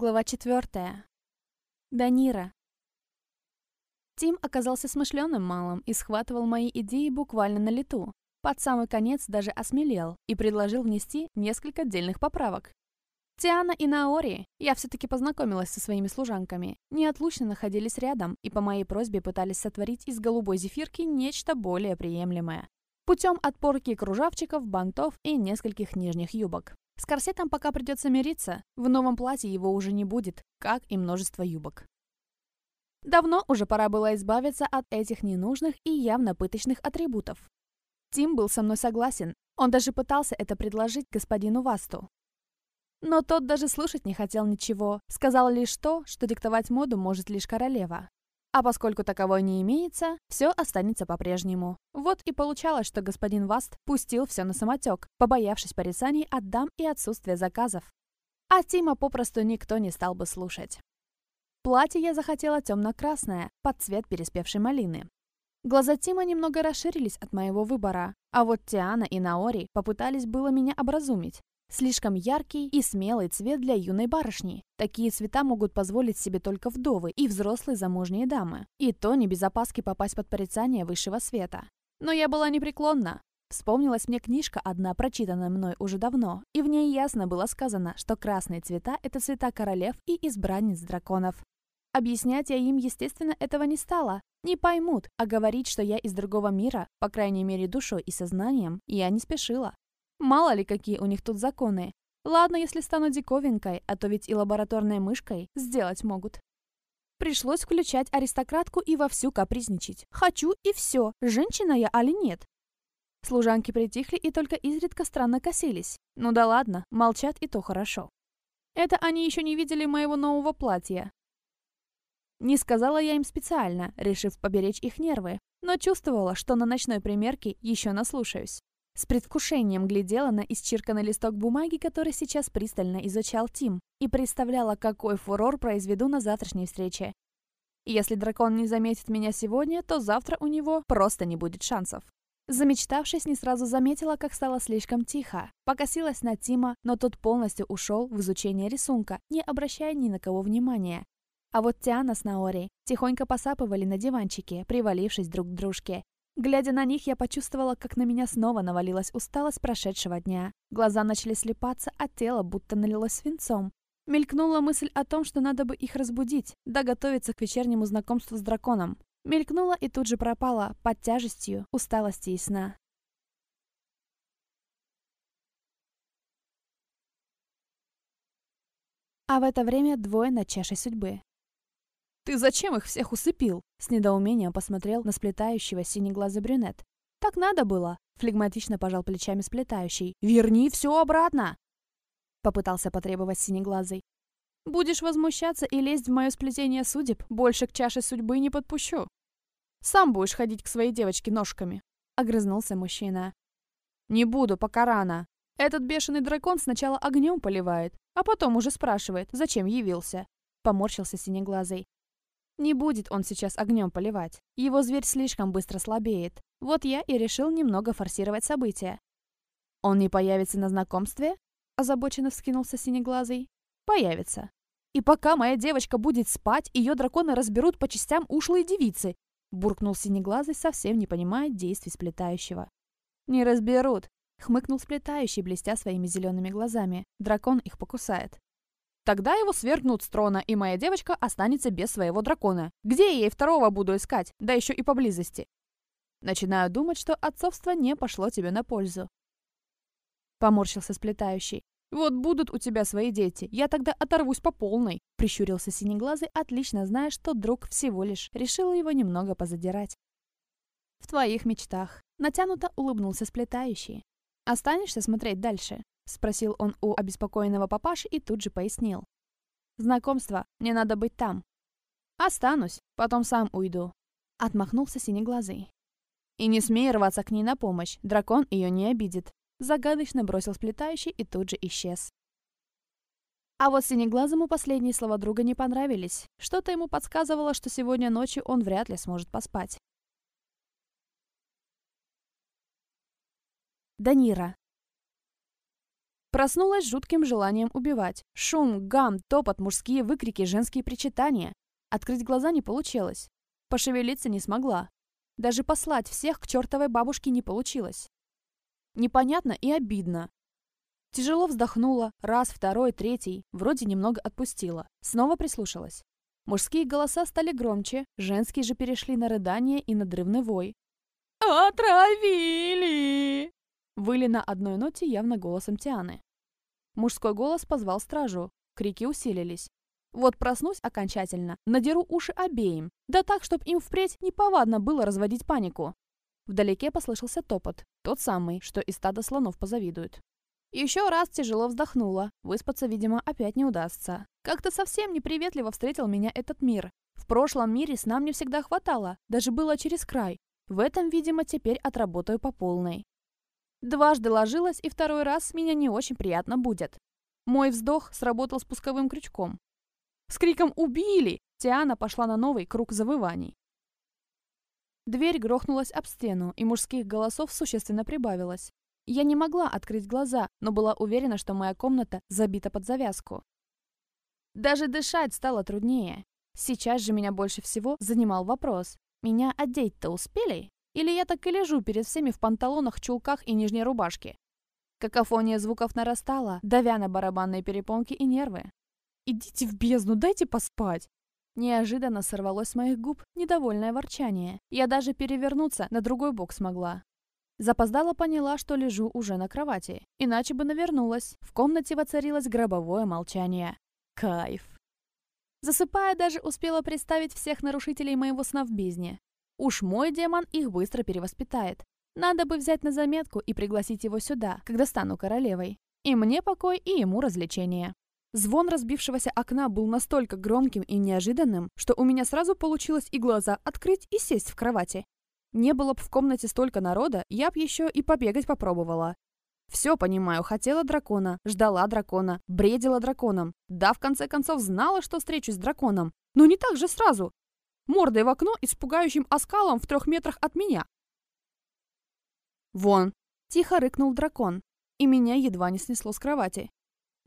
Глава четвертая. Данира. Тим оказался смышленым малым и схватывал мои идеи буквально на лету. Под самый конец даже осмелел и предложил внести несколько отдельных поправок. Тиана и Наори, я все-таки познакомилась со своими служанками, неотлучно находились рядом и по моей просьбе пытались сотворить из голубой зефирки нечто более приемлемое. Путем отпорки кружавчиков, бантов и нескольких нижних юбок. С корсетом пока придется мириться, в новом платье его уже не будет, как и множество юбок. Давно уже пора было избавиться от этих ненужных и явно пыточных атрибутов. Тим был со мной согласен, он даже пытался это предложить господину Васту. Но тот даже слушать не хотел ничего, сказал лишь то, что диктовать моду может лишь королева. А поскольку таковой не имеется, все останется по-прежнему. Вот и получалось, что господин Васт пустил все на самотек, побоявшись порицаний от дам и отсутствия заказов. А Тима попросту никто не стал бы слушать. Платье я захотела темно-красное, под цвет переспевшей малины. Глаза Тима немного расширились от моего выбора, а вот Тиана и Наори попытались было меня образумить, Слишком яркий и смелый цвет для юной барышни. Такие цвета могут позволить себе только вдовы и взрослые замужние дамы. И то не без опаски попасть под порицание высшего света. Но я была непреклонна. Вспомнилась мне книжка одна, прочитанная мной уже давно, и в ней ясно было сказано, что красные цвета — это цвета королев и избранниц драконов. Объяснять я им, естественно, этого не стала. Не поймут, а говорить, что я из другого мира, по крайней мере душой и сознанием, я не спешила. Мало ли, какие у них тут законы. Ладно, если стану диковинкой, а то ведь и лабораторной мышкой сделать могут. Пришлось включать аристократку и вовсю капризничать. Хочу и все, женщина я али нет. Служанки притихли и только изредка странно косились. Ну да ладно, молчат и то хорошо. Это они еще не видели моего нового платья. Не сказала я им специально, решив поберечь их нервы, но чувствовала, что на ночной примерке еще наслушаюсь. С предвкушением глядела на исчерканный листок бумаги, который сейчас пристально изучал Тим, и представляла, какой фурор произведу на завтрашней встрече. Если дракон не заметит меня сегодня, то завтра у него просто не будет шансов. Замечтавшись, не сразу заметила, как стало слишком тихо. Покосилась на Тима, но тот полностью ушел в изучение рисунка, не обращая ни на кого внимания. А вот Тиана с Наори тихонько посапывали на диванчике, привалившись друг к дружке. Глядя на них, я почувствовала, как на меня снова навалилась усталость прошедшего дня. Глаза начали слепаться, а тело будто налилось свинцом. Мелькнула мысль о том, что надо бы их разбудить, да готовиться к вечернему знакомству с драконом. Мелькнула и тут же пропала, под тяжестью усталости и сна. А в это время двое на чаше судьбы. «Ты зачем их всех усыпил?» С недоумением посмотрел на сплетающего синеглазый брюнет. «Так надо было», — флегматично пожал плечами сплетающий. «Верни все обратно!» Попытался потребовать синеглазый. «Будешь возмущаться и лезть в мое сплетение судеб, больше к чаше судьбы не подпущу. Сам будешь ходить к своей девочке ножками», — огрызнулся мужчина. «Не буду, пока рано. Этот бешеный дракон сначала огнем поливает, а потом уже спрашивает, зачем явился», — поморщился синеглазый. Не будет он сейчас огнем поливать. Его зверь слишком быстро слабеет. Вот я и решил немного форсировать события. «Он не появится на знакомстве?» Озабоченно вскинулся синеглазый. «Появится. И пока моя девочка будет спать, ее драконы разберут по частям ушлые девицы», буркнул синеглазый, совсем не понимая действий сплетающего. «Не разберут», — хмыкнул сплетающий, блестя своими зелеными глазами. «Дракон их покусает». Тогда его свергнут с трона, и моя девочка останется без своего дракона. Где я ей второго буду искать? Да еще и поблизости. Начинаю думать, что отцовство не пошло тебе на пользу. Поморщился сплетающий. «Вот будут у тебя свои дети, я тогда оторвусь по полной», прищурился синеглазый, отлично зная, что друг всего лишь решил его немного позадирать. «В твоих мечтах», натянуто улыбнулся сплетающий. «Останешься смотреть дальше?» Спросил он у обеспокоенного папаши и тут же пояснил. «Знакомство, мне надо быть там». «Останусь, потом сам уйду», — отмахнулся синеглазый. «И не смей рваться к ней на помощь, дракон ее не обидит», — загадочно бросил сплетающий и тут же исчез. А вот синеглазому последние слова друга не понравились. Что-то ему подсказывало, что сегодня ночью он вряд ли сможет поспать. Данира. Проснулась с жутким желанием убивать. Шум, гам, топот, мужские выкрики, женские причитания. Открыть глаза не получилось. Пошевелиться не смогла. Даже послать всех к чертовой бабушке не получилось. Непонятно и обидно. Тяжело вздохнула, раз, второй, третий, вроде немного отпустила. Снова прислушалась. Мужские голоса стали громче, женские же перешли на рыдание и надрывный вой. «Отравили!» Выли на одной ноте явно голосом Тианы. Мужской голос позвал стражу. Крики усилились. Вот проснусь окончательно, надеру уши обеим. Да так, чтоб им впредь неповадно было разводить панику. Вдалеке послышался топот. Тот самый, что из стада слонов позавидуют. Еще раз тяжело вздохнула. Выспаться, видимо, опять не удастся. Как-то совсем неприветливо встретил меня этот мир. В прошлом мире сна мне всегда хватало, даже было через край. В этом, видимо, теперь отработаю по полной. Дважды ложилась, и второй раз меня не очень приятно будет. Мой вздох сработал спусковым крючком. С криком «Убили!» Тиана пошла на новый круг завываний. Дверь грохнулась об стену, и мужских голосов существенно прибавилось. Я не могла открыть глаза, но была уверена, что моя комната забита под завязку. Даже дышать стало труднее. Сейчас же меня больше всего занимал вопрос. Меня одеть-то успели? Или я так и лежу перед всеми в панталонах, чулках и нижней рубашке? Какофония звуков нарастала, давя на барабанные перепонки и нервы. «Идите в бездну, дайте поспать!» Неожиданно сорвалось с моих губ недовольное ворчание. Я даже перевернуться на другой бок смогла. Запоздала поняла, что лежу уже на кровати. Иначе бы навернулась. В комнате воцарилось гробовое молчание. Кайф. Засыпая, даже успела представить всех нарушителей моего сна в бездне. Уж мой демон их быстро перевоспитает. Надо бы взять на заметку и пригласить его сюда, когда стану королевой. И мне покой, и ему развлечение. Звон разбившегося окна был настолько громким и неожиданным, что у меня сразу получилось и глаза открыть, и сесть в кровати. Не было бы в комнате столько народа, я б еще и побегать попробовала. Все понимаю, хотела дракона, ждала дракона, бредила драконом. Да, в конце концов, знала, что встречусь с драконом. Но не так же сразу. Мордой в окно и с пугающим оскалом в трех метрах от меня. «Вон!» – тихо рыкнул дракон, и меня едва не снесло с кровати.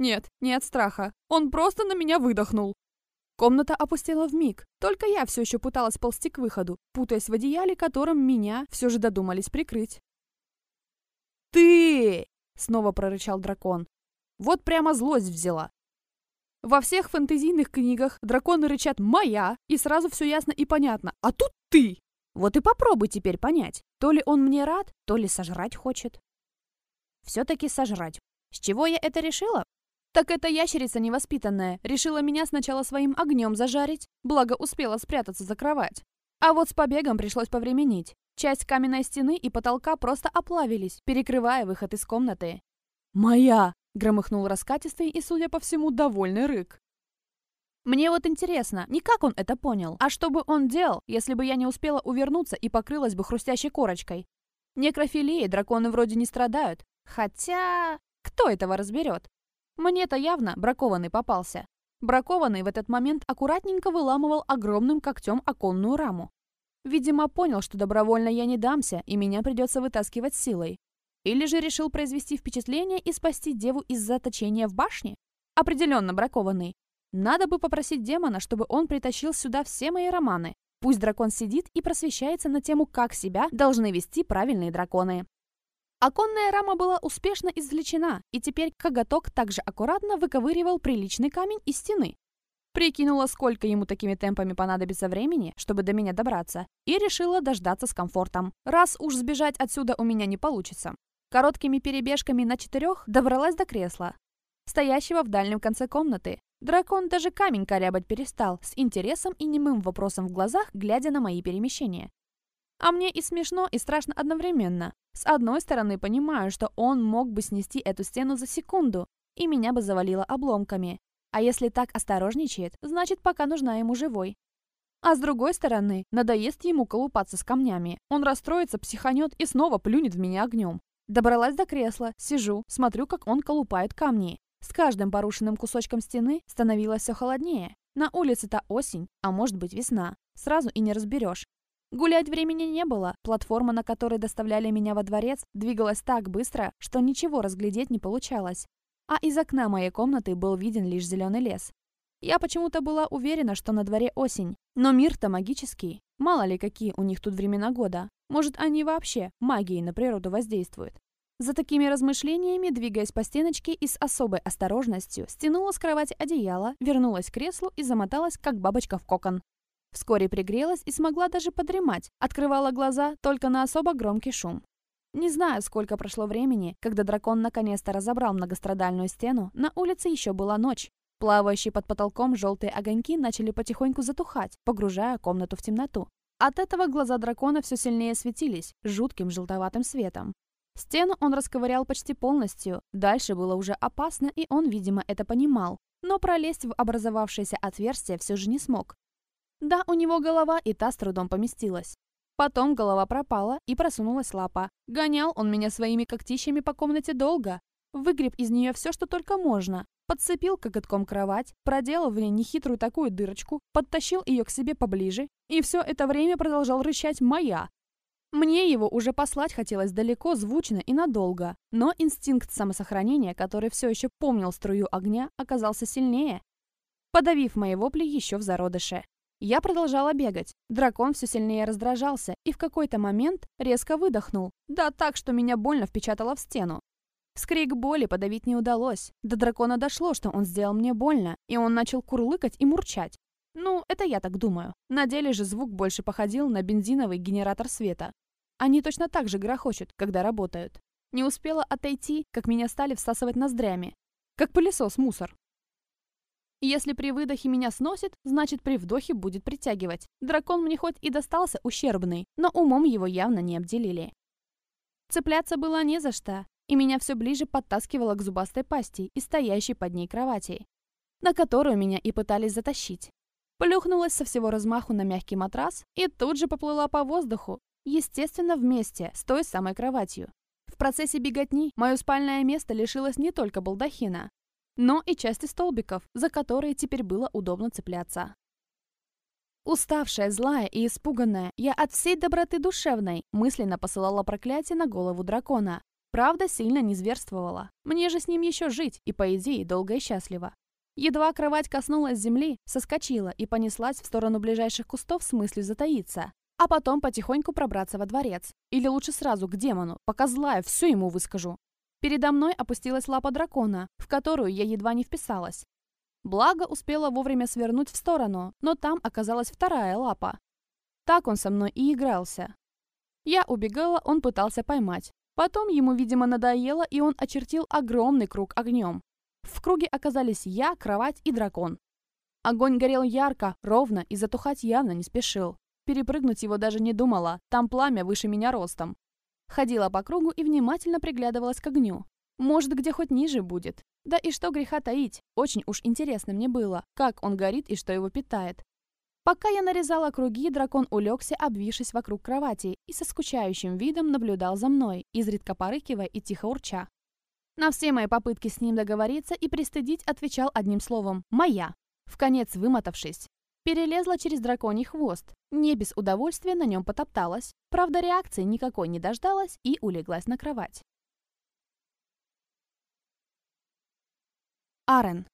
Нет, не от страха. Он просто на меня выдохнул. Комната опустела миг. Только я все еще пыталась ползти к выходу, путаясь в одеяле, которым меня все же додумались прикрыть. «Ты!» — снова прорычал дракон. Вот прямо злость взяла. Во всех фэнтезийных книгах драконы рычат «моя», и сразу все ясно и понятно. А тут ты! Вот и попробуй теперь понять, то ли он мне рад, то ли сожрать хочет. Все-таки сожрать. С чего я это решила? Так эта ящерица невоспитанная решила меня сначала своим огнем зажарить, благо успела спрятаться за кровать. А вот с побегом пришлось повременить. Часть каменной стены и потолка просто оплавились, перекрывая выход из комнаты. «Моя!» — громыхнул раскатистый и, судя по всему, довольный рык. Мне вот интересно, не как он это понял, а что бы он делал, если бы я не успела увернуться и покрылась бы хрустящей корочкой. Некрофилии драконы вроде не страдают, хотя... Кто этого разберет? Мне-то явно бракованный попался. Бракованный в этот момент аккуратненько выламывал огромным когтем оконную раму. Видимо, понял, что добровольно я не дамся, и меня придется вытаскивать силой. Или же решил произвести впечатление и спасти деву из заточения в башне? Определенно бракованный. Надо бы попросить демона, чтобы он притащил сюда все мои романы. Пусть дракон сидит и просвещается на тему, как себя должны вести правильные драконы. Оконная рама была успешно извлечена, и теперь коготок также аккуратно выковыривал приличный камень из стены. Прикинула, сколько ему такими темпами понадобится времени, чтобы до меня добраться, и решила дождаться с комфортом. Раз уж сбежать отсюда у меня не получится. Короткими перебежками на четырех добралась до кресла, стоящего в дальнем конце комнаты. Дракон даже камень корябать перестал, с интересом и немым вопросом в глазах, глядя на мои перемещения. А мне и смешно, и страшно одновременно. С одной стороны, понимаю, что он мог бы снести эту стену за секунду, и меня бы завалило обломками. А если так осторожничает, значит, пока нужна ему живой. А с другой стороны, надоест ему колупаться с камнями. Он расстроится, психанет и снова плюнет в меня огнем. Добралась до кресла, сижу, смотрю, как он колупает камни. С каждым порушенным кусочком стены становилось все холоднее. На улице-то осень, а может быть весна. Сразу и не разберешь. Гулять времени не было. Платформа, на которой доставляли меня во дворец, двигалась так быстро, что ничего разглядеть не получалось. а из окна моей комнаты был виден лишь зеленый лес. Я почему-то была уверена, что на дворе осень. Но мир-то магический. Мало ли, какие у них тут времена года. Может, они вообще магией на природу воздействуют. За такими размышлениями, двигаясь по стеночке и с особой осторожностью, стянула с кровати одеяло, вернулась к креслу и замоталась, как бабочка в кокон. Вскоре пригрелась и смогла даже подремать, открывала глаза только на особо громкий шум. Не знаю, сколько прошло времени, когда дракон наконец-то разобрал многострадальную стену, на улице еще была ночь. Плавающие под потолком желтые огоньки начали потихоньку затухать, погружая комнату в темноту. От этого глаза дракона все сильнее светились, жутким желтоватым светом. Стену он расковырял почти полностью, дальше было уже опасно, и он, видимо, это понимал. Но пролезть в образовавшееся отверстие все же не смог. Да, у него голова и та с трудом поместилась. Потом голова пропала, и просунулась лапа. Гонял он меня своими когтищами по комнате долго. Выгреб из нее все, что только можно. Подцепил коготком кровать, проделал в ней нехитрую такую дырочку, подтащил ее к себе поближе, и все это время продолжал рычать «моя». Мне его уже послать хотелось далеко, звучно и надолго, но инстинкт самосохранения, который все еще помнил струю огня, оказался сильнее, подавив мои вопли еще в зародыше. Я продолжала бегать. Дракон все сильнее раздражался и в какой-то момент резко выдохнул. Да так, что меня больно впечатало в стену. Скрик боли подавить не удалось. До дракона дошло, что он сделал мне больно, и он начал курлыкать и мурчать. Ну, это я так думаю. На деле же звук больше походил на бензиновый генератор света. Они точно так же грохочут, когда работают. Не успела отойти, как меня стали всасывать ноздрями. Как пылесос мусор. Если при выдохе меня сносит, значит при вдохе будет притягивать. Дракон мне хоть и достался ущербный, но умом его явно не обделили. Цепляться было не за что и меня все ближе подтаскивало к зубастой пасти и стоящей под ней кровати, на которую меня и пытались затащить. Плюхнулась со всего размаху на мягкий матрас и тут же поплыла по воздуху, естественно, вместе с той самой кроватью. В процессе беготни мое спальное место лишилось не только балдахина, но и части столбиков, за которые теперь было удобно цепляться. Уставшая, злая и испуганная, я от всей доброты душевной мысленно посылала проклятие на голову дракона, Правда, сильно не зверствовала. Мне же с ним еще жить, и, по идее, долго и счастливо. Едва кровать коснулась земли, соскочила и понеслась в сторону ближайших кустов с мыслью затаиться, а потом потихоньку пробраться во дворец. Или лучше сразу к демону, пока злая, все ему выскажу. Передо мной опустилась лапа дракона, в которую я едва не вписалась. Благо, успела вовремя свернуть в сторону, но там оказалась вторая лапа. Так он со мной и игрался. Я убегала, он пытался поймать, Потом ему, видимо, надоело, и он очертил огромный круг огнем. В круге оказались я, кровать и дракон. Огонь горел ярко, ровно и затухать явно не спешил. Перепрыгнуть его даже не думала, там пламя выше меня ростом. Ходила по кругу и внимательно приглядывалась к огню. Может, где хоть ниже будет. Да и что греха таить, очень уж интересно мне было, как он горит и что его питает. Пока я нарезала круги, дракон улегся, обвившись вокруг кровати, и со скучающим видом наблюдал за мной, изредка порыкивая и тихо урча. На все мои попытки с ним договориться и пристыдить отвечал одним словом «моя», в конец вымотавшись. Перелезла через драконий хвост, не без удовольствия на нем потопталась, правда реакции никакой не дождалась и улеглась на кровать. Арен.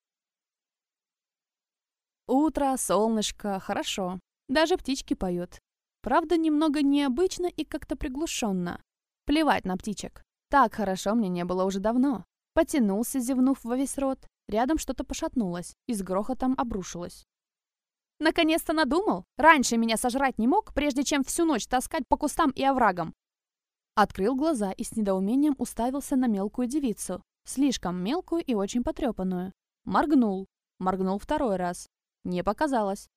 Утро, солнышко, хорошо. Даже птички поют. Правда, немного необычно и как-то приглушенно. Плевать на птичек. Так хорошо мне не было уже давно. Потянулся, зевнув во весь рот. Рядом что-то пошатнулось и с грохотом обрушилось. Наконец-то надумал? Раньше меня сожрать не мог, прежде чем всю ночь таскать по кустам и оврагам. Открыл глаза и с недоумением уставился на мелкую девицу. Слишком мелкую и очень потрепанную. Моргнул. Моргнул второй раз. Не показалось.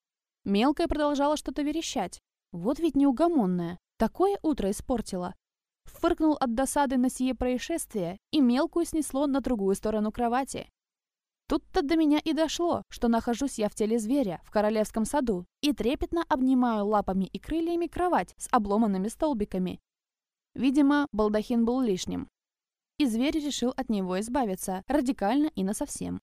Мелкая продолжала что-то верещать. Вот ведь неугомонная. Такое утро испортила. Фыркнул от досады на сие происшествие, и мелкую снесло на другую сторону кровати. Тут-то до меня и дошло, что нахожусь я в теле зверя, в королевском саду, и трепетно обнимаю лапами и крыльями кровать с обломанными столбиками. Видимо, балдахин был лишним. И зверь решил от него избавиться, радикально и насовсем.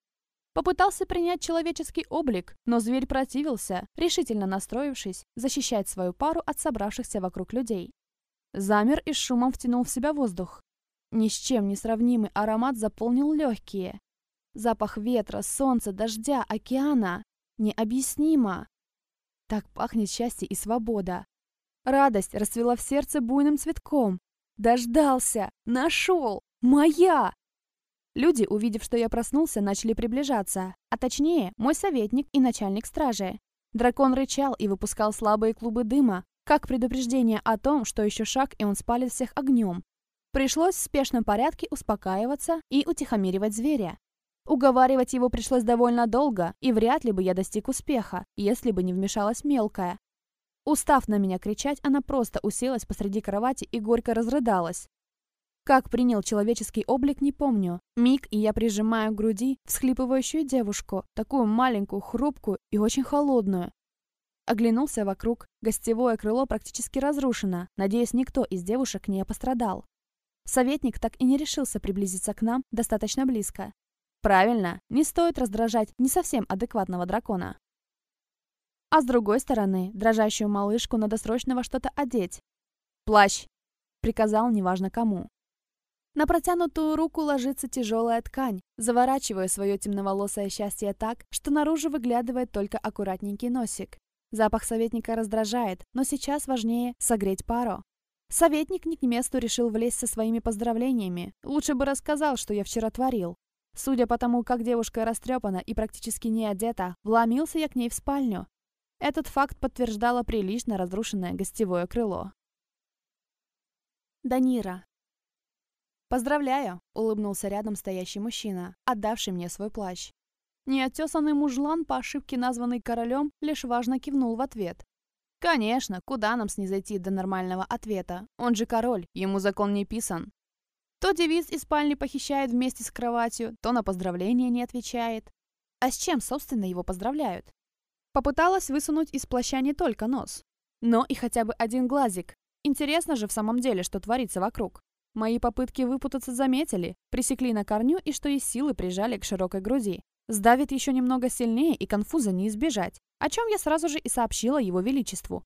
Попытался принять человеческий облик, но зверь противился, решительно настроившись защищать свою пару от собравшихся вокруг людей. Замер и шумом втянул в себя воздух. Ни с чем не сравнимый аромат заполнил легкие. Запах ветра, солнца, дождя, океана. Необъяснимо. Так пахнет счастье и свобода. Радость расцвела в сердце буйным цветком. Дождался! Нашел! Моя! Люди, увидев, что я проснулся, начали приближаться, а точнее, мой советник и начальник стражи. Дракон рычал и выпускал слабые клубы дыма, как предупреждение о том, что еще шаг, и он спалит всех огнем. Пришлось в спешном порядке успокаиваться и утихомиривать зверя. Уговаривать его пришлось довольно долго, и вряд ли бы я достиг успеха, если бы не вмешалась мелкая. Устав на меня кричать, она просто уселась посреди кровати и горько разрыдалась. Как принял человеческий облик, не помню. Миг, и я прижимаю к груди всхлипывающую девушку, такую маленькую, хрупкую и очень холодную. Оглянулся вокруг. Гостевое крыло практически разрушено. Надеюсь, никто из девушек не пострадал. Советник так и не решился приблизиться к нам достаточно близко. Правильно, не стоит раздражать не совсем адекватного дракона. А с другой стороны, дрожащую малышку надо срочно во что-то одеть. «Плащ!» — приказал неважно кому. На протянутую руку ложится тяжелая ткань, заворачивая свое темноволосое счастье так, что наружу выглядывает только аккуратненький носик. Запах советника раздражает, но сейчас важнее согреть пару. Советник не к месту решил влезть со своими поздравлениями. Лучше бы рассказал, что я вчера творил. Судя по тому, как девушка растрепана и практически не одета, вломился я к ней в спальню. Этот факт подтверждало прилично разрушенное гостевое крыло. Данира. «Поздравляю!» — улыбнулся рядом стоящий мужчина, отдавший мне свой плащ. Неотесанный мужлан, по ошибке названный королем, лишь важно кивнул в ответ. «Конечно, куда нам снизойти до нормального ответа? Он же король, ему закон не писан». То девиз из спальни похищает вместе с кроватью, то на поздравления не отвечает. А с чем, собственно, его поздравляют? Попыталась высунуть из плаща не только нос, но и хотя бы один глазик. Интересно же в самом деле, что творится вокруг. Мои попытки выпутаться заметили, пресекли на корню и что из силы прижали к широкой груди. Сдавит еще немного сильнее и конфуза не избежать, о чем я сразу же и сообщила его величеству.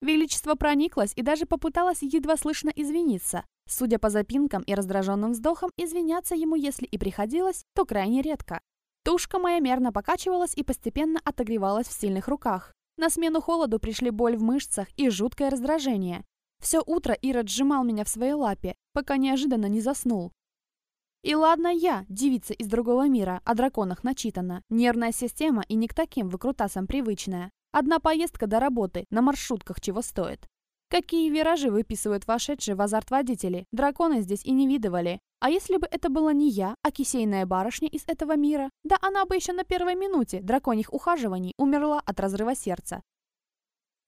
Величество прониклось и даже попыталось едва слышно извиниться. Судя по запинкам и раздраженным вздохам, извиняться ему, если и приходилось, то крайне редко. Тушка моя мерно покачивалась и постепенно отогревалась в сильных руках. На смену холоду пришли боль в мышцах и жуткое раздражение. Все утро Ирод сжимал меня в своей лапе, пока неожиданно не заснул. И ладно я, девица из другого мира, о драконах начитана. Нервная система и не к таким выкрутасам привычная. Одна поездка до работы, на маршрутках чего стоит. Какие виражи выписывают вошедшие в азарт водители, драконы здесь и не видывали. А если бы это была не я, а кисейная барышня из этого мира, да она бы еще на первой минуте драконьих ухаживаний умерла от разрыва сердца.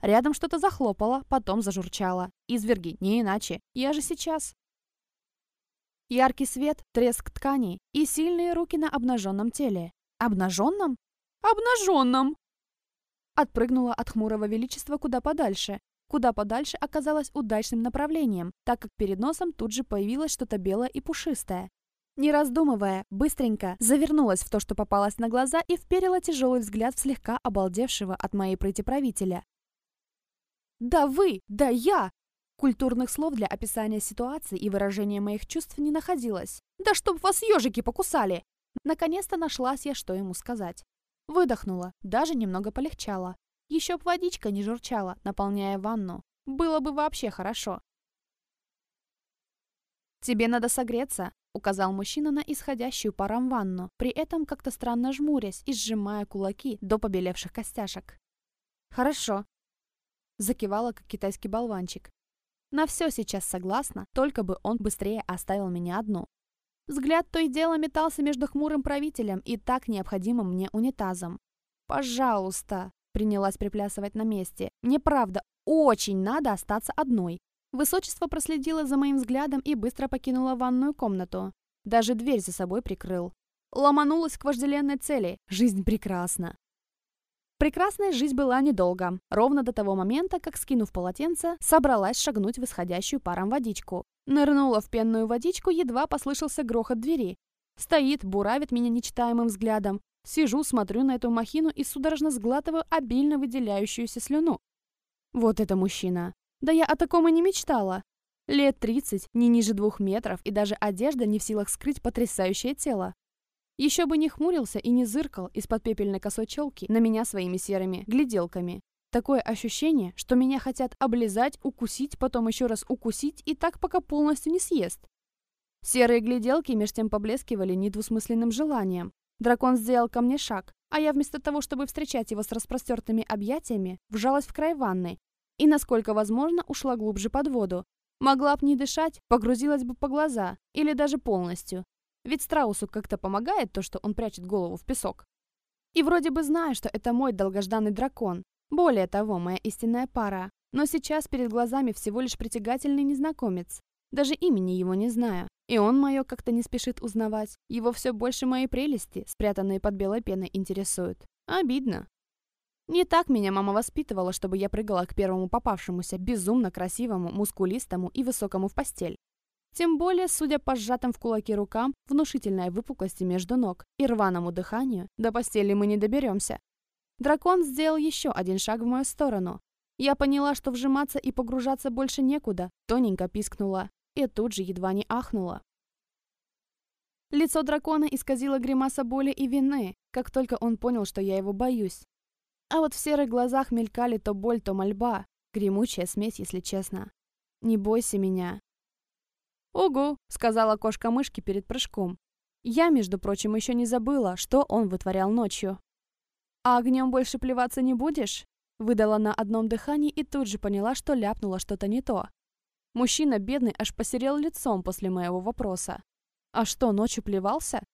Рядом что-то захлопало, потом зажурчало. Изверги, не иначе. Я же сейчас. Яркий свет, треск тканей и сильные руки на обнаженном теле. Обнаженном? Обнаженном! Отпрыгнула от хмурого величества куда подальше. Куда подальше оказалось удачным направлением, так как перед носом тут же появилось что-то белое и пушистое. Не раздумывая, быстренько завернулась в то, что попалось на глаза, и вперила тяжелый взгляд в слегка обалдевшего от моей прыти правителя. «Да вы! Да я!» Культурных слов для описания ситуации и выражения моих чувств не находилось. «Да чтоб вас ежики покусали!» Наконец-то нашлась я, что ему сказать. Выдохнула, даже немного полегчало. Еще б водичка не журчала, наполняя ванну. Было бы вообще хорошо. «Тебе надо согреться», — указал мужчина на исходящую паром ванну, при этом как-то странно жмурясь и сжимая кулаки до побелевших костяшек. «Хорошо», Закивала, как китайский болванчик. На все сейчас согласна, только бы он быстрее оставил меня одну. Взгляд то и дело метался между хмурым правителем и так необходимым мне унитазом. «Пожалуйста!» — принялась приплясывать на месте. «Мне правда очень надо остаться одной». Высочество проследило за моим взглядом и быстро покинуло ванную комнату. Даже дверь за собой прикрыл. Ломанулась к вожделенной цели. Жизнь прекрасна. Прекрасная жизнь была недолго, ровно до того момента, как, скинув полотенце, собралась шагнуть в исходящую паром водичку. Нырнула в пенную водичку, едва послышался грохот двери. Стоит, буравит меня нечитаемым взглядом. Сижу, смотрю на эту махину и судорожно сглатываю обильно выделяющуюся слюну. Вот это мужчина. Да я о таком и не мечтала. Лет 30, не ниже двух метров, и даже одежда не в силах скрыть потрясающее тело. Еще бы не хмурился и не зыркал из-под пепельной косой челки на меня своими серыми гляделками. Такое ощущение, что меня хотят облизать, укусить, потом еще раз укусить и так пока полностью не съест. Серые гляделки меж тем поблескивали недвусмысленным желанием. Дракон сделал ко мне шаг, а я вместо того, чтобы встречать его с распростертыми объятиями, вжалась в край ванны и, насколько возможно, ушла глубже под воду. Могла б не дышать, погрузилась бы по глаза или даже полностью. Ведь страусу как-то помогает то, что он прячет голову в песок. И вроде бы знаю, что это мой долгожданный дракон. Более того, моя истинная пара. Но сейчас перед глазами всего лишь притягательный незнакомец. Даже имени его не знаю. И он мое как-то не спешит узнавать. Его все больше мои прелести, спрятанные под белой пеной, интересуют. Обидно. Не так меня мама воспитывала, чтобы я прыгала к первому попавшемуся, безумно красивому, мускулистому и высокому в постель. Тем более, судя по сжатым в кулаки рукам, внушительной выпуклости между ног и рваному дыханию, до постели мы не доберемся. Дракон сделал еще один шаг в мою сторону. Я поняла, что вжиматься и погружаться больше некуда, тоненько пискнула и тут же едва не ахнула. Лицо дракона исказило гримаса боли и вины, как только он понял, что я его боюсь. А вот в серых глазах мелькали то боль, то мольба. Гремучая смесь, если честно. «Не бойся меня», «Угу», — сказала кошка мышки перед прыжком. Я, между прочим, еще не забыла, что он вытворял ночью. «А огнем больше плеваться не будешь?» Выдала на одном дыхании и тут же поняла, что ляпнула что-то не то. Мужчина бедный аж посерел лицом после моего вопроса. «А что, ночью плевался?»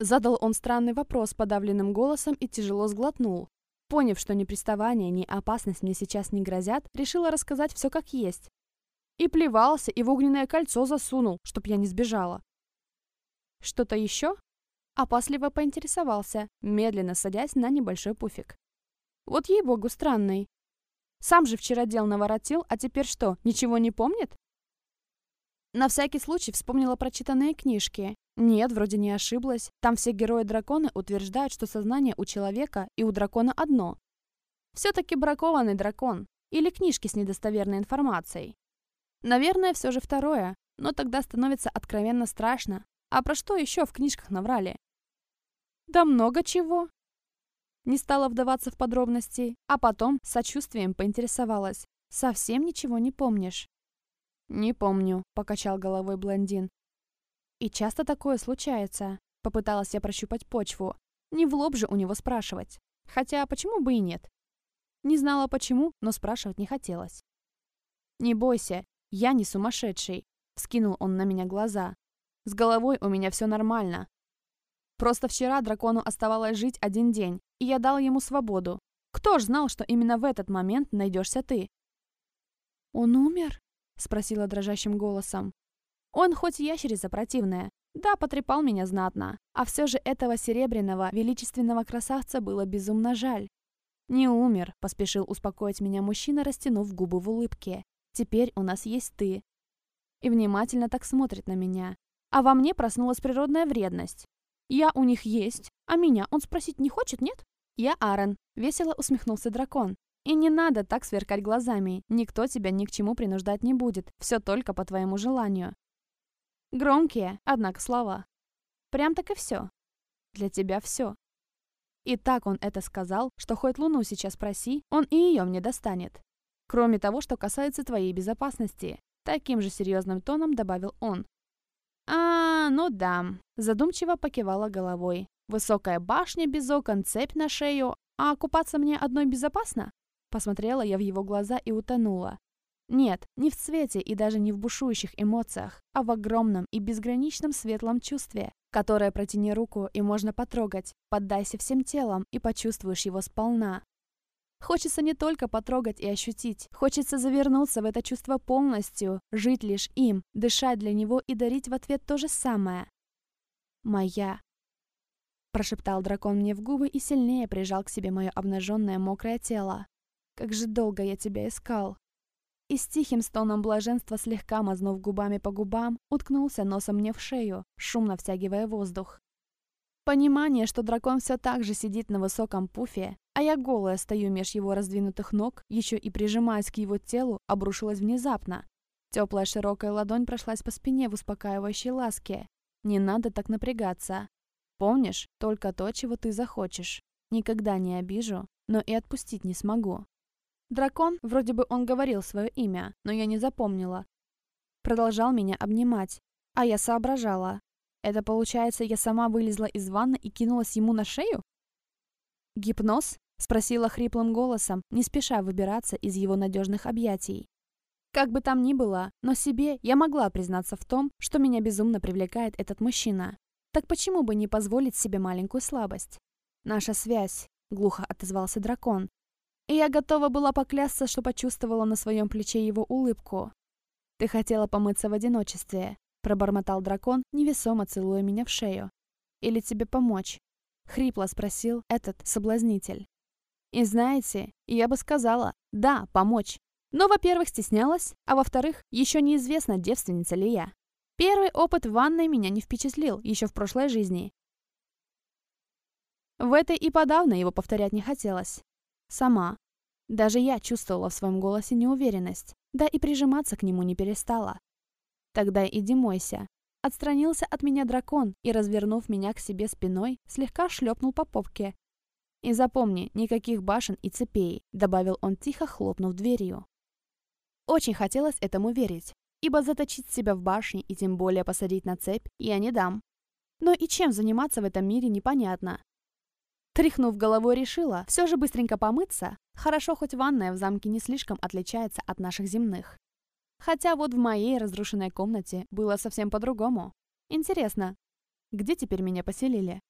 Задал он странный вопрос подавленным голосом и тяжело сглотнул. Поняв, что ни приставание, ни опасность мне сейчас не грозят, решила рассказать все как есть, и плевался, и в огненное кольцо засунул, чтоб я не сбежала. Что-то еще? Опасливо поинтересовался, медленно садясь на небольшой пуфик. Вот ей-богу, странный. Сам же вчера дел наворотил, а теперь что, ничего не помнит? На всякий случай вспомнила прочитанные книжки. Нет, вроде не ошиблась. Там все герои-драконы утверждают, что сознание у человека и у дракона одно. Все-таки бракованный дракон. Или книжки с недостоверной информацией. Наверное, все же второе, но тогда становится откровенно страшно. А про что еще в книжках наврали? Да много чего. Не стала вдаваться в подробности, а потом с сочувствием поинтересовалась. Совсем ничего не помнишь? Не помню, покачал головой блондин. И часто такое случается. Попыталась я прощупать почву. Не в лоб же у него спрашивать. Хотя почему бы и нет? Не знала почему, но спрашивать не хотелось. «Не бойся, «Я не сумасшедший», — скинул он на меня глаза. «С головой у меня все нормально. Просто вчера дракону оставалось жить один день, и я дал ему свободу. Кто ж знал, что именно в этот момент найдешься ты?» «Он умер?» — спросила дрожащим голосом. «Он хоть ящерица противная, да, потрепал меня знатно, а все же этого серебряного, величественного красавца было безумно жаль. «Не умер», — поспешил успокоить меня мужчина, растянув губы в улыбке. Теперь у нас есть ты. И внимательно так смотрит на меня. А во мне проснулась природная вредность. Я у них есть, а меня он спросить не хочет, нет? Я Аарон. Весело усмехнулся дракон. И не надо так сверкать глазами. Никто тебя ни к чему принуждать не будет. Все только по твоему желанию. Громкие, однако, слова. Прям так и все. Для тебя все. И так он это сказал, что хоть луну сейчас проси, он и ее мне достанет. Кроме того, что касается твоей безопасности. Таким же серьезным тоном добавил он. «А, ну да», – задумчиво покивала головой. «Высокая башня без окон, цепь на шею, а купаться мне одной безопасно?» Посмотрела я в его глаза и утонула. Нет, не в цвете и даже не в бушующих эмоциях, а в огромном и безграничном светлом чувстве, которое протяни руку и можно потрогать, поддайся всем телом и почувствуешь его сполна. Хочется не только потрогать и ощутить, хочется завернуться в это чувство полностью, жить лишь им, дышать для него и дарить в ответ то же самое. «Моя», — прошептал дракон мне в губы и сильнее прижал к себе мое обнаженное мокрое тело. «Как же долго я тебя искал!» И с тихим стоном блаженства, слегка мазнув губами по губам, уткнулся носом мне в шею, шумно втягивая воздух. Понимание, что дракон все так же сидит на высоком пуфе, а я голая стою меж его раздвинутых ног, еще и прижимаясь к его телу, обрушилось внезапно. Теплая широкая ладонь прошлась по спине в успокаивающей ласке. Не надо так напрягаться. Помнишь, только то, чего ты захочешь. Никогда не обижу, но и отпустить не смогу. Дракон, вроде бы он говорил свое имя, но я не запомнила. Продолжал меня обнимать, а я соображала. Это получается, я сама вылезла из ванны и кинулась ему на шею? «Гипноз?» — спросила хриплым голосом, не спеша выбираться из его надежных объятий. Как бы там ни было, но себе я могла признаться в том, что меня безумно привлекает этот мужчина. Так почему бы не позволить себе маленькую слабость? Наша связь, глухо отозвался дракон. И я готова была поклясться, что почувствовала на своем плече его улыбку. Ты хотела помыться в одиночестве, пробормотал дракон, невесомо целуя меня в шею. Или тебе помочь? Хрипло спросил этот соблазнитель. И знаете, я бы сказала, да, помочь. Но, во-первых, стеснялась, а во-вторых, еще неизвестно, девственница ли я. Первый опыт в ванной меня не впечатлил еще в прошлой жизни. В этой и подавно его повторять не хотелось. Сама. Даже я чувствовала в своем голосе неуверенность, да и прижиматься к нему не перестала. Тогда иди мойся. Отстранился от меня дракон и, развернув меня к себе спиной, слегка шлепнул по попке. «И запомни, никаких башен и цепей», — добавил он тихо, хлопнув дверью. Очень хотелось этому верить, ибо заточить себя в башне и тем более посадить на цепь я не дам. Но и чем заниматься в этом мире непонятно. Тряхнув головой, решила все же быстренько помыться. Хорошо, хоть ванная в замке не слишком отличается от наших земных. Хотя вот в моей разрушенной комнате было совсем по-другому. Интересно, где теперь меня поселили?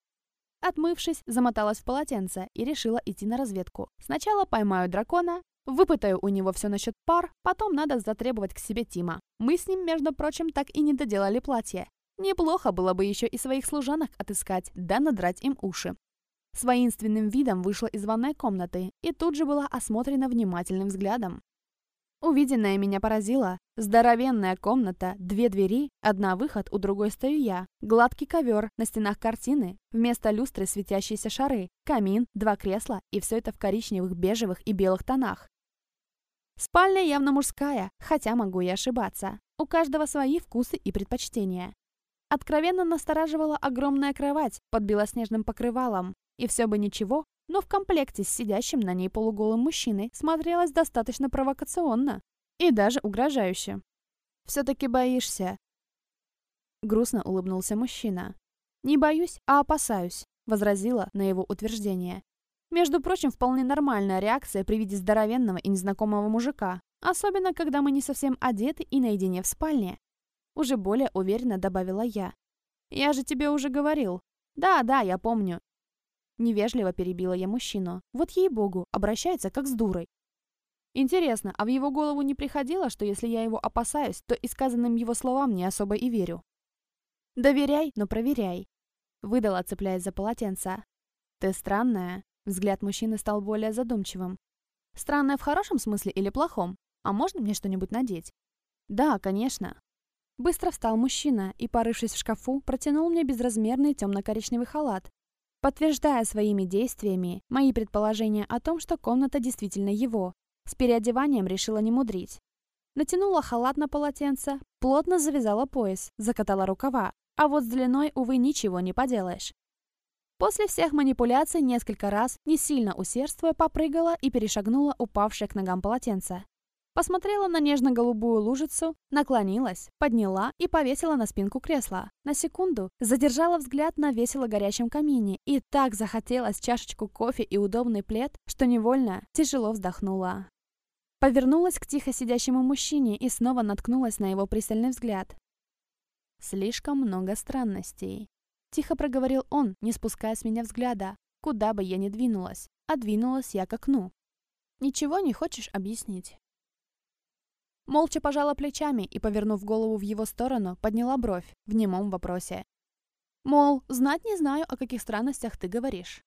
Отмывшись, замоталась в полотенце и решила идти на разведку. Сначала поймаю дракона, Выпытаю у него все насчет пар, потом надо затребовать к себе Тима. Мы с ним, между прочим, так и не доделали платье. Неплохо было бы еще и своих служанок отыскать, да надрать им уши. С воинственным видом вышла из ванной комнаты и тут же была осмотрена внимательным взглядом. Увиденное меня поразило. Здоровенная комната, две двери, одна выход, у другой стою я. Гладкий ковер, на стенах картины, вместо люстры светящиеся шары, камин, два кресла и все это в коричневых, бежевых и белых тонах. Спальня явно мужская, хотя могу и ошибаться. У каждого свои вкусы и предпочтения. Откровенно настораживала огромная кровать под белоснежным покрывалом. И все бы ничего, но в комплекте с сидящим на ней полуголым мужчиной смотрелась достаточно провокационно и даже угрожающе. «Все-таки боишься?» Грустно улыбнулся мужчина. «Не боюсь, а опасаюсь», — возразила на его утверждение. Между прочим, вполне нормальная реакция при виде здоровенного и незнакомого мужика, особенно когда мы не совсем одеты и наедине в спальне. Уже более уверенно добавила я. «Я же тебе уже говорил». «Да, да, я помню». Невежливо перебила я мужчину. Вот ей-богу, обращается как с дурой. Интересно, а в его голову не приходило, что если я его опасаюсь, то и сказанным его словам не особо и верю? «Доверяй, но проверяй», — выдала, цепляясь за полотенце. «Ты странная», Взгляд мужчины стал более задумчивым. «Странное в хорошем смысле или плохом? А можно мне что-нибудь надеть?» «Да, конечно». Быстро встал мужчина и, порывшись в шкафу, протянул мне безразмерный темно-коричневый халат, подтверждая своими действиями мои предположения о том, что комната действительно его. С переодеванием решила не мудрить. Натянула халат на полотенце, плотно завязала пояс, закатала рукава, а вот с длиной, увы, ничего не поделаешь. После всех манипуляций несколько раз, не сильно усердствуя, попрыгала и перешагнула упавшее к ногам полотенце. Посмотрела на нежно-голубую лужицу, наклонилась, подняла и повесила на спинку кресла. На секунду задержала взгляд на весело горящем камине и так захотелось чашечку кофе и удобный плед, что невольно тяжело вздохнула. Повернулась к тихо сидящему мужчине и снова наткнулась на его пристальный взгляд. Слишком много странностей. Тихо проговорил он, не спуская с меня взгляда, куда бы я ни двинулась, а двинулась я к окну. «Ничего не хочешь объяснить?» Молча пожала плечами и, повернув голову в его сторону, подняла бровь в немом вопросе. Мол, знать не знаю, о каких странностях ты говоришь.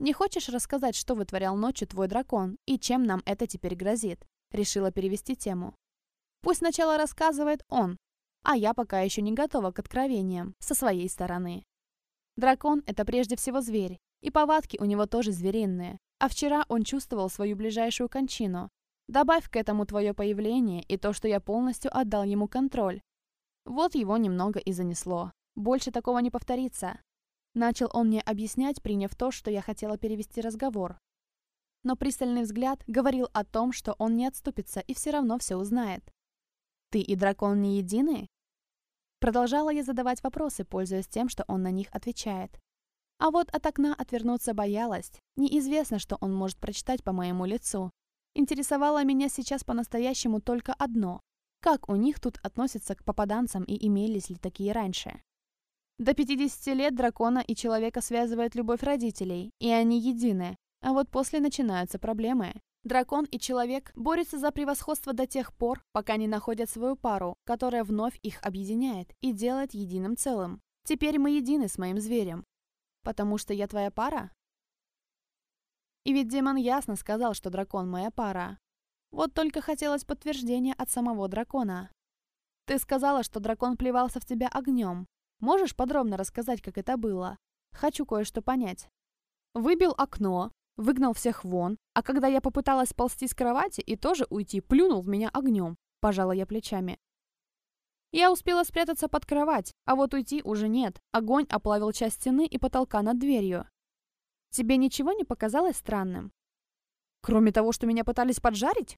Не хочешь рассказать, что вытворял ночью твой дракон и чем нам это теперь грозит? Решила перевести тему. Пусть сначала рассказывает он, а я пока еще не готова к откровениям со своей стороны. Дракон — это прежде всего зверь, и повадки у него тоже звериные. А вчера он чувствовал свою ближайшую кончину. Добавь к этому твое появление и то, что я полностью отдал ему контроль. Вот его немного и занесло. Больше такого не повторится. Начал он мне объяснять, приняв то, что я хотела перевести разговор. Но пристальный взгляд говорил о том, что он не отступится и все равно все узнает. «Ты и дракон не едины?» Продолжала я задавать вопросы, пользуясь тем, что он на них отвечает. А вот от окна отвернуться боялась. Неизвестно, что он может прочитать по моему лицу. Интересовало меня сейчас по-настоящему только одно. Как у них тут относятся к попаданцам и имелись ли такие раньше? До 50 лет дракона и человека связывает любовь родителей, и они едины. А вот после начинаются проблемы. Дракон и человек борются за превосходство до тех пор, пока не находят свою пару, которая вновь их объединяет и делает единым целым. Теперь мы едины с моим зверем. Потому что я твоя пара? И ведь демон ясно сказал, что дракон моя пара. Вот только хотелось подтверждения от самого дракона. Ты сказала, что дракон плевался в тебя огнем. Можешь подробно рассказать, как это было? Хочу кое-что понять. Выбил окно, выгнал всех вон, а когда я попыталась ползти с кровати и тоже уйти, плюнул в меня огнем. Пожала я плечами. Я успела спрятаться под кровать, а вот уйти уже нет. Огонь оплавил часть стены и потолка над дверью. Тебе ничего не показалось странным? Кроме того, что меня пытались поджарить?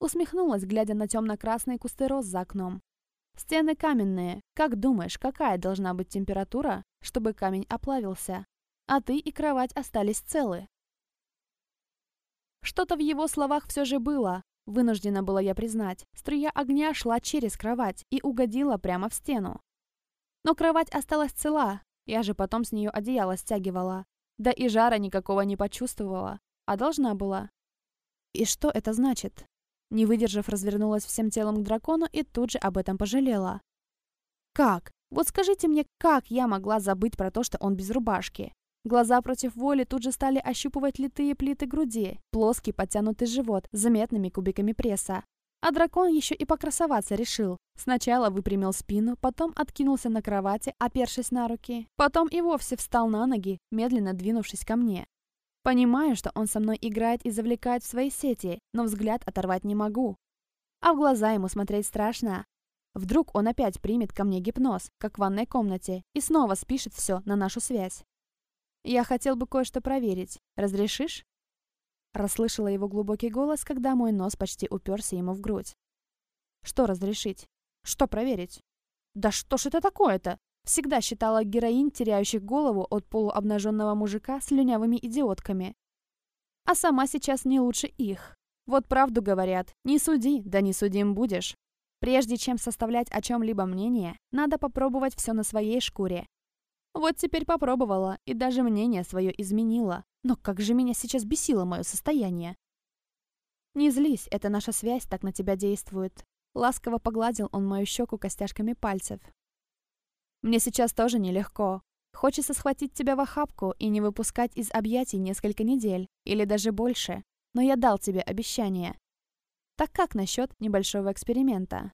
Усмехнулась, глядя на темно-красные кусты роз за окном. Стены каменные. Как думаешь, какая должна быть температура, чтобы камень оплавился? А ты и кровать остались целы. Что-то в его словах все же было. Вынуждена была я признать. Струя огня шла через кровать и угодила прямо в стену. Но кровать осталась цела. Я же потом с нее одеяло стягивала. Да и жара никакого не почувствовала. А должна была. И что это значит? Не выдержав, развернулась всем телом к дракону и тут же об этом пожалела. Как? Вот скажите мне, как я могла забыть про то, что он без рубашки? Глаза против воли тут же стали ощупывать литые плиты груди, плоский подтянутый живот с заметными кубиками пресса. А дракон еще и покрасоваться решил. Сначала выпрямил спину, потом откинулся на кровати, опершись на руки. Потом и вовсе встал на ноги, медленно двинувшись ко мне. Понимаю, что он со мной играет и завлекает в свои сети, но взгляд оторвать не могу. А в глаза ему смотреть страшно. Вдруг он опять примет ко мне гипноз, как в ванной комнате, и снова спишет все на нашу связь. Я хотел бы кое-что проверить. Разрешишь? Расслышала его глубокий голос, когда мой нос почти уперся ему в грудь. Что разрешить? Что проверить? Да что ж это такое-то? Всегда считала героинь, теряющих голову от полуобнаженного мужика с слюнявыми идиотками. А сама сейчас не лучше их. Вот правду говорят, не суди, да не судим будешь. Прежде чем составлять о чем-либо мнение, надо попробовать все на своей шкуре. Вот теперь попробовала, и даже мнение свое изменила. Но как же меня сейчас бесило мое состояние. Не злись, это наша связь так на тебя действует. Ласково погладил он мою щеку костяшками пальцев. Мне сейчас тоже нелегко. Хочется схватить тебя в охапку и не выпускать из объятий несколько недель, или даже больше. Но я дал тебе обещание. Так как насчет небольшого эксперимента?